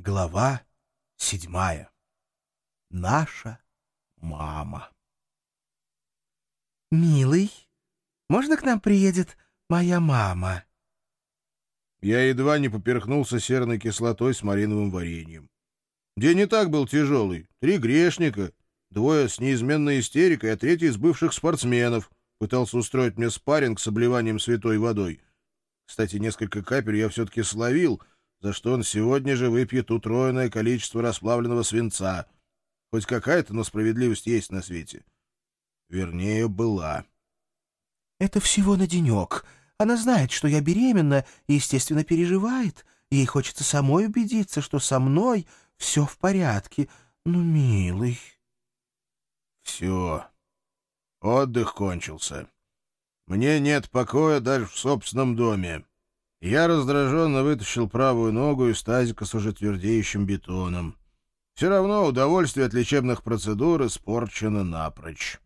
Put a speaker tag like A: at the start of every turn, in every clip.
A: Глава седьмая. Наша мама.
B: «Милый, можно к нам приедет моя мама?»
C: Я едва не поперхнулся серной кислотой с мариновым вареньем. День и так был тяжелый. Три грешника, двое с неизменной истерикой, а третий из бывших спортсменов пытался устроить мне спарринг с обливанием святой водой. Кстати, несколько капель я все-таки словил — за что он сегодня же выпьет утроенное количество расплавленного свинца. Хоть какая-то, но справедливость есть на свете. Вернее, была.
B: — Это всего на денек. Она знает, что я беременна и, естественно, переживает. Ей хочется самой убедиться, что со мной все в порядке. Ну, милый.
C: Все. Отдых кончился. Мне нет покоя даже в собственном доме. Я раздраженно вытащил правую ногу из тазика с уже твердеющим бетоном. Все равно удовольствие от лечебных процедур испорчено напрочь.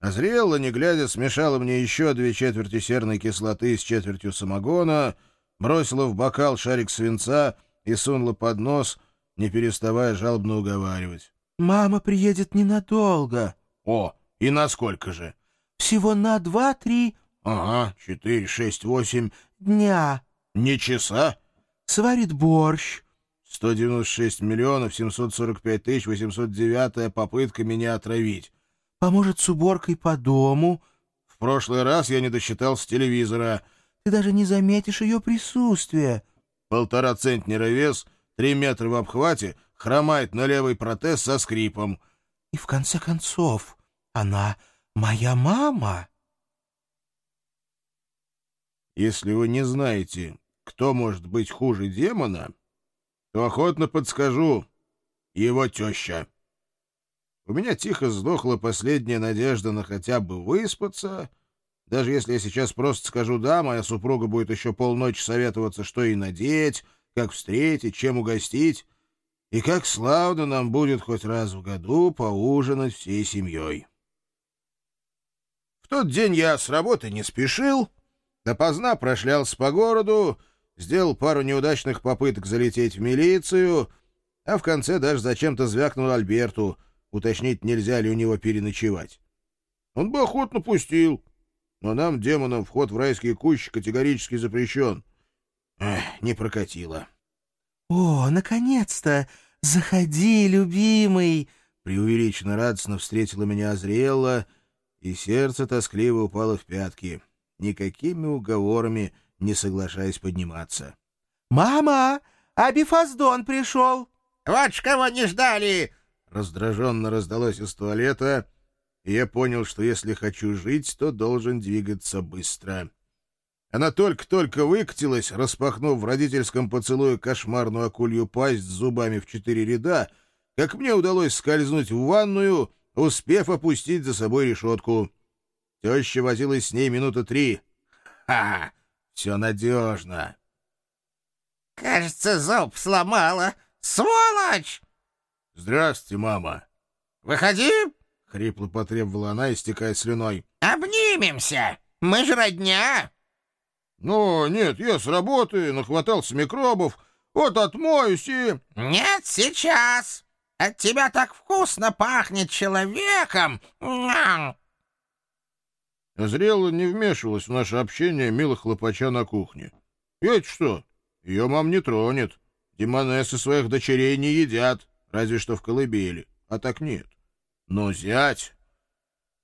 C: Азриэлла, не глядя, смешала мне еще две четверти серной кислоты с четвертью самогона, бросила в бокал шарик свинца и сунула под нос, не переставая жалобно уговаривать.
B: «Мама приедет ненадолго».
C: «О, и насколько же?»
B: «Всего на два-три...»
C: «Ага, четыре, шесть, восемь...»
B: «Дня».
C: «Не часа?»
B: «Сварит борщ».
C: 196 миллионов 745 тысяч 809 попытка меня отравить.
B: Поможет с уборкой по дому.
C: В прошлый раз я не досчитал с телевизора.
B: Ты даже не заметишь ее присутствия.
C: Полтора центнера вес, три метра в обхвате, хромает на левый протез со скрипом.
B: И в конце концов, она моя мама.
C: Если вы не знаете, кто может быть хуже демона, то охотно подскажу. Его теща. У меня тихо сдохла последняя надежда на хотя бы выспаться. Даже если я сейчас просто скажу «да», моя супруга будет еще полночи советоваться, что и надеть, как встретить, чем угостить, и как славно нам будет хоть раз в году поужинать всей семьей. В тот день я с работы не спешил, Допоздна прошлялся по городу, сделал пару неудачных попыток залететь в милицию, а в конце даже зачем-то звякнул Альберту, уточнить, нельзя ли у него переночевать. Он бы охотно пустил, но нам, демонам, вход в райские кущи категорически запрещен. Эх, не прокатило.
B: — О, наконец-то! Заходи, любимый!
C: Преувеличенно радостно встретила меня Азриэлла, и сердце тоскливо упало в пятки никакими уговорами не соглашаясь подниматься.
B: «Мама, а Бифаздон пришел!»
D: «Вот ж кого не ждали!»
C: Раздраженно раздалось из туалета, и я понял, что если хочу жить, то должен двигаться быстро. Она только-только выкатилась, распахнув в родительском поцелуе кошмарную акулью пасть с зубами в четыре ряда, как мне удалось скользнуть в ванную, успев опустить за собой решетку. Теща возилась с ней минуты три. Ха! Все надежно.
D: Кажется, зуб сломала. Сволочь!
C: Здравствуйте, мама.
D: Выходи!
C: Хрипло потребовала она, истекая слюной.
D: Обнимемся! Мы же родня!
C: Ну, нет, я с работы, нахватался микробов. Вот отмоюсь и...
D: Нет, сейчас! От тебя так вкусно пахнет человеком!
C: Зрело не вмешивалась в наше общение, мило хлопача на кухне. Я что? Ее мам не тронет. Демонессы своих дочерей не едят, разве что в колыбели. А так нет. Но зять...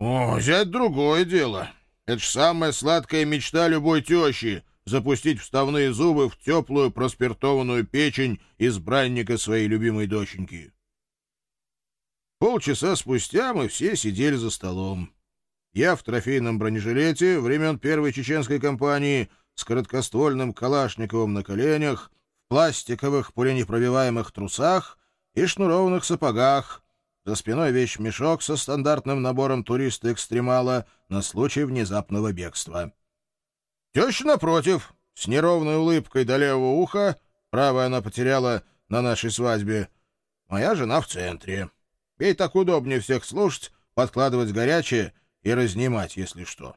C: О, зять другое дело. Это ж самая сладкая мечта любой тещи — запустить вставные зубы в теплую проспиртованную печень избранника своей любимой доченьки. Полчаса спустя мы все сидели за столом. Я в трофейном бронежилете времен Первой Чеченской кампании с короткоствольным Калашниковым на коленях, в пластиковых пуленепробиваемых трусах и шнурованных сапогах, за спиной вещмешок со стандартным набором туриста-экстремала на случай внезапного бегства. Теща, напротив, с неровной улыбкой до левого уха, правая она потеряла на нашей свадьбе, моя жена в центре. Ей так удобнее всех слушать, подкладывать горячее — и разнимать, если что.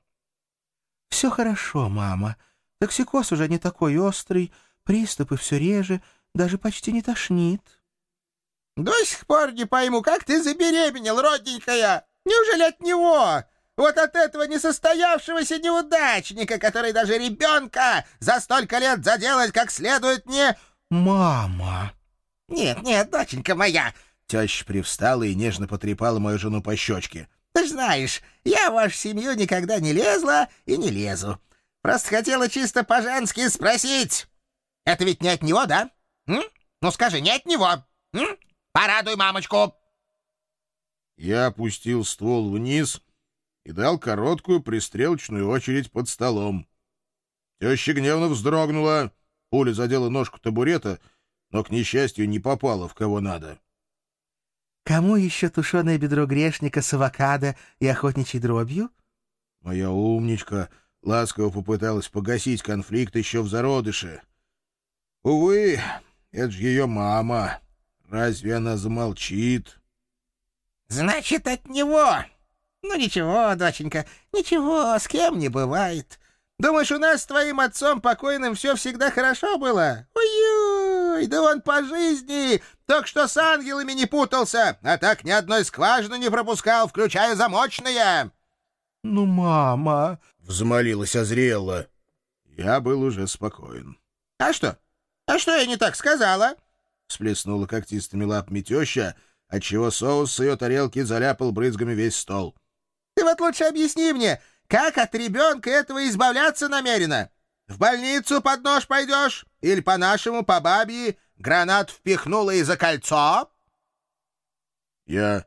B: — Все хорошо, мама. Токсикоз уже не такой острый, приступы все реже, даже почти не тошнит.
D: До сих пор не пойму, как ты забеременел, родненькая? Неужели от него? Вот от этого несостоявшегося неудачника, который даже ребенка за столько лет заделать как следует не...
B: Мама!
D: Нет, нет, доченька моя,
C: Теща привстала и нежно потрепала мою жену по щечке.
D: Знаешь, я в вашу семью никогда не лезла и не лезу. Просто хотела чисто по-женски спросить. Это ведь не от него, да? М? Ну скажи, не от него. М? Порадуй мамочку.
C: Я опустил ствол вниз и дал короткую пристрелочную очередь под столом. Теща гневно вздрогнула. Пуля задела ножку табурета, но, к несчастью, не попала в кого надо.
B: Кому еще тушеное бедро грешника с авокадо и охотничьей дробью?
C: Моя умничка ласково попыталась погасить конфликт еще в зародыше. Увы, это же ее мама. Разве она замолчит?
D: Значит, от него. Ну ничего, доченька, ничего, с кем не бывает. Думаешь, у нас с твоим отцом покойным все всегда хорошо было? Ой-ой, да он по жизни только что с ангелами не путался, а так ни одной скважины не пропускал, включая замочные.
B: — Ну, мама!
C: — взмолилась Азриэлла. Я был уже спокоен.
D: — А что? А что я не так сказала?
C: — всплеснула когтистыми лапами теща, отчего соус с ее тарелки заляпал брызгами весь стол.
D: — Ты вот лучше объясни мне, как от ребенка этого избавляться намерена? В больницу под нож пойдешь? Или по-нашему, по бабье, гранат впихнула и за кольцо?
C: Я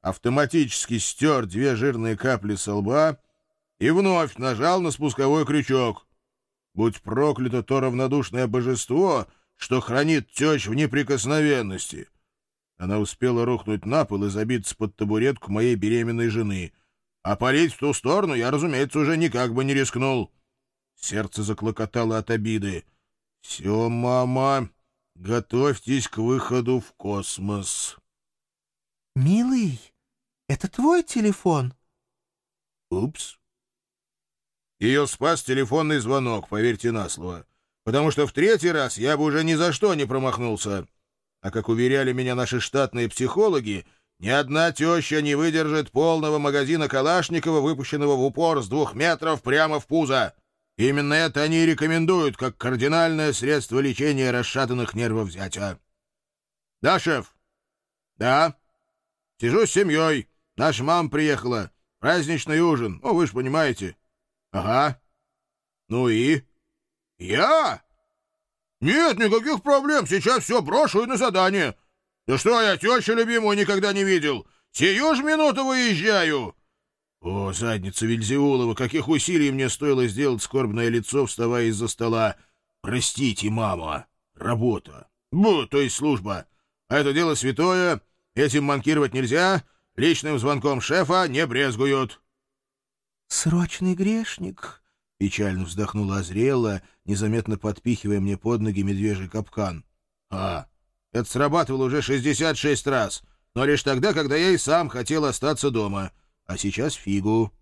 C: автоматически стер две жирные капли со лба и вновь нажал на спусковой крючок. Будь проклято то равнодушное божество, что хранит тещ в неприкосновенности. Она успела рухнуть на пол и забиться под табуретку моей беременной жены — а полить в ту сторону я, разумеется, уже никак бы не рискнул. Сердце заклокотало от обиды. «Все, мама, готовьтесь к выходу в космос».
B: «Милый, это твой телефон?»
C: «Упс». Ее спас телефонный звонок, поверьте на слово, потому что в третий раз я бы уже ни за что не промахнулся. А как уверяли меня наши штатные психологи, ни одна теща не выдержит полного магазина Калашникова, выпущенного в упор с двух метров прямо в пузо. Именно это они и рекомендуют как кардинальное средство лечения расшатанных нервов зятя. Да, шеф? Да. Сижу с семьей. Наша мама приехала. Праздничный ужин. Ну, вы же понимаете. Ага. Ну и? Я? Нет никаких проблем. Сейчас все брошу и на задание. Да что я тещу любимую никогда не видел? Сию ж минуту выезжаю!» О, задница Вильзеулова, каких усилий мне стоило сделать скорбное лицо, вставая из-за стола. «Простите, мама, работа. Бу, то есть служба. А это дело святое, этим манкировать нельзя, личным звонком шефа не брезгуют».
B: «Срочный грешник», — печально вздохнула Азриэла, незаметно подпихивая мне под ноги медвежий капкан.
C: «А, это срабатывало уже 66 раз, но лишь тогда, когда я и сам хотел остаться дома. А сейчас фигу.